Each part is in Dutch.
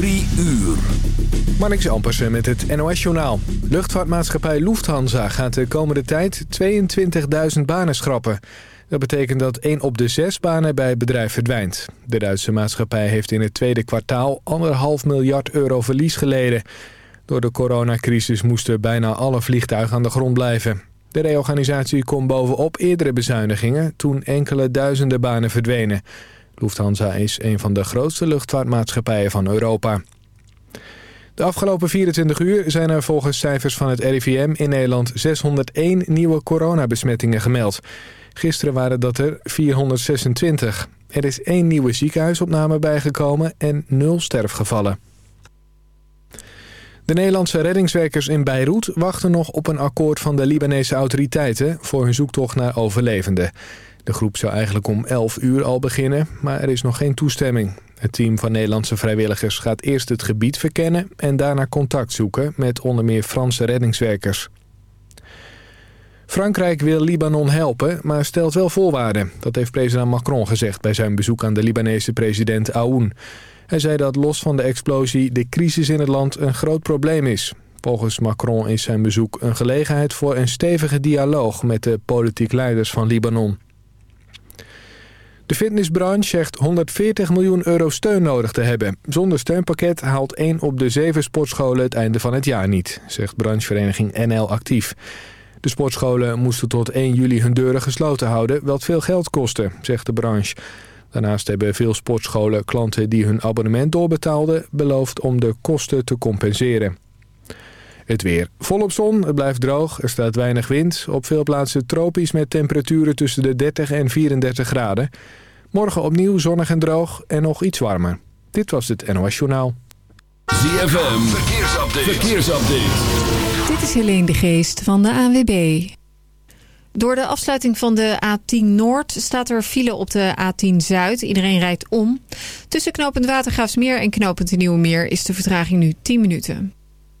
Drie uur. Marnix Ampersen met het NOS-journaal. Luchtvaartmaatschappij Lufthansa gaat de komende tijd 22.000 banen schrappen. Dat betekent dat 1 op de 6 banen bij het bedrijf verdwijnt. De Duitse maatschappij heeft in het tweede kwartaal 1,5 miljard euro verlies geleden. Door de coronacrisis moesten bijna alle vliegtuigen aan de grond blijven. De reorganisatie komt bovenop eerdere bezuinigingen... toen enkele duizenden banen verdwenen. Lufthansa is een van de grootste luchtvaartmaatschappijen van Europa. De afgelopen 24 uur zijn er volgens cijfers van het RIVM in Nederland 601 nieuwe coronabesmettingen gemeld. Gisteren waren dat er 426. Er is één nieuwe ziekenhuisopname bijgekomen en nul sterfgevallen. De Nederlandse reddingswerkers in Beirut wachten nog op een akkoord van de Libanese autoriteiten voor hun zoektocht naar overlevenden. De groep zou eigenlijk om 11 uur al beginnen, maar er is nog geen toestemming. Het team van Nederlandse vrijwilligers gaat eerst het gebied verkennen... en daarna contact zoeken met onder meer Franse reddingswerkers. Frankrijk wil Libanon helpen, maar stelt wel voorwaarden. Dat heeft president Macron gezegd bij zijn bezoek aan de Libanese president Aoun. Hij zei dat los van de explosie de crisis in het land een groot probleem is. Volgens Macron is zijn bezoek een gelegenheid voor een stevige dialoog... met de politiek leiders van Libanon. De fitnessbranche zegt 140 miljoen euro steun nodig te hebben. Zonder steunpakket haalt 1 op de 7 sportscholen het einde van het jaar niet, zegt branchevereniging NL Actief. De sportscholen moesten tot 1 juli hun deuren gesloten houden, wat veel geld kostte, zegt de branche. Daarnaast hebben veel sportscholen klanten die hun abonnement doorbetaalden... beloofd om de kosten te compenseren. Het weer. Volop zon, het blijft droog, er staat weinig wind. Op veel plaatsen tropisch met temperaturen tussen de 30 en 34 graden. Morgen opnieuw zonnig en droog en nog iets warmer. Dit was het NOS Journaal. ZFM, verkeersupdate. verkeersupdate. Dit is Helene de Geest van de ANWB. Door de afsluiting van de A10 Noord staat er file op de A10 Zuid. Iedereen rijdt om. Tussen knooppunt Watergraafsmeer en knooppunt Nieuwe Meer is de vertraging nu 10 minuten.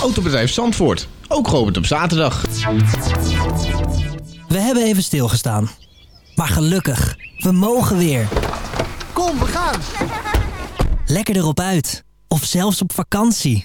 Autobedrijf Zandvoort, ook geopend op zaterdag. We hebben even stilgestaan. Maar gelukkig, we mogen weer. Kom, we gaan! Lekker erop uit. Of zelfs op vakantie.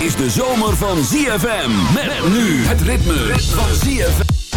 Is de zomer van ZFM. Met nu het ritme van ZFM.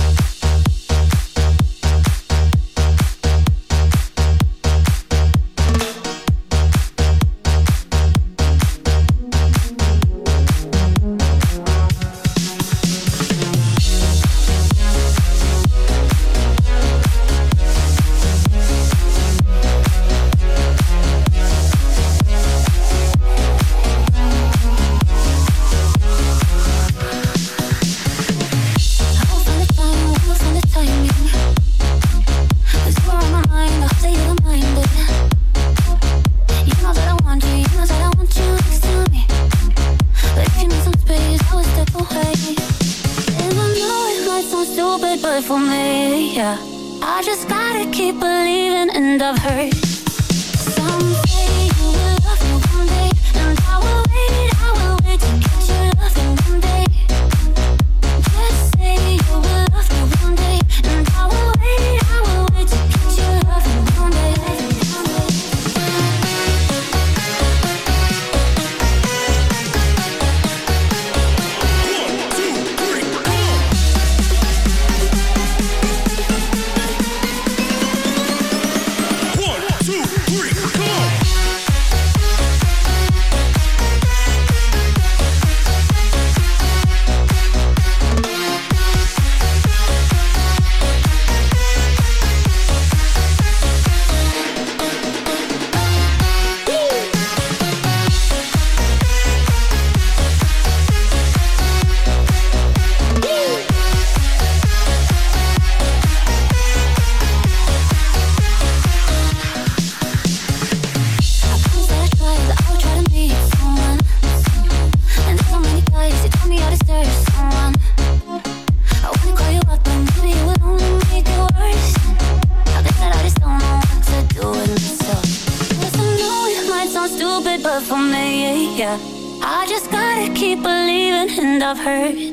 for me, yeah. I just gotta keep believing, and I've heard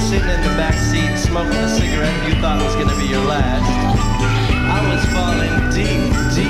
sitting in the back seat smoking a cigarette you thought was going to be your last. I was falling deep, deep.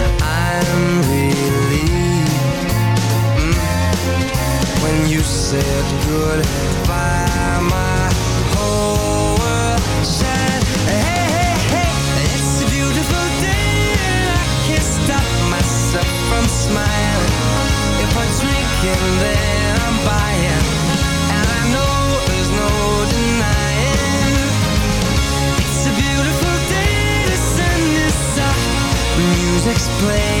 I'm relieved mm, when you said goodbye. My whole world shined. Hey, hey, hey, it's a beautiful day. and I can't stop myself from smiling. If I drink and then I'm buying, and I know there's no denying. It's a beautiful day. The sun is up, music's playing,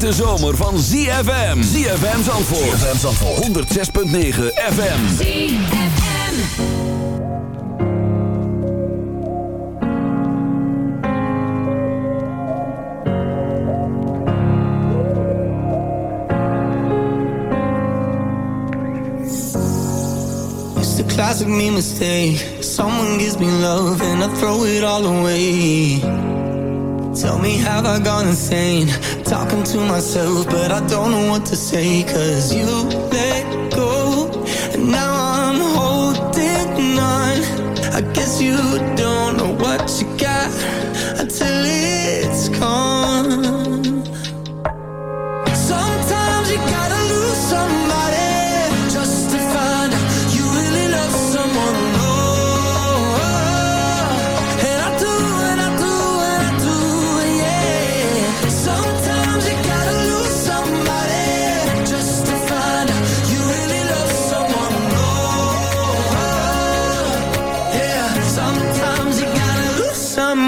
hete zomer van ZFM. ZFM Zandvoort. ZFM Zandvoort. 106.9 FM. It's the classic me mistake. Someone gives me love and I throw it all away. Tell me, have I gone insane? Talking to myself, but I don't know what to say. Cause you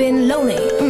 been lonely. Mm,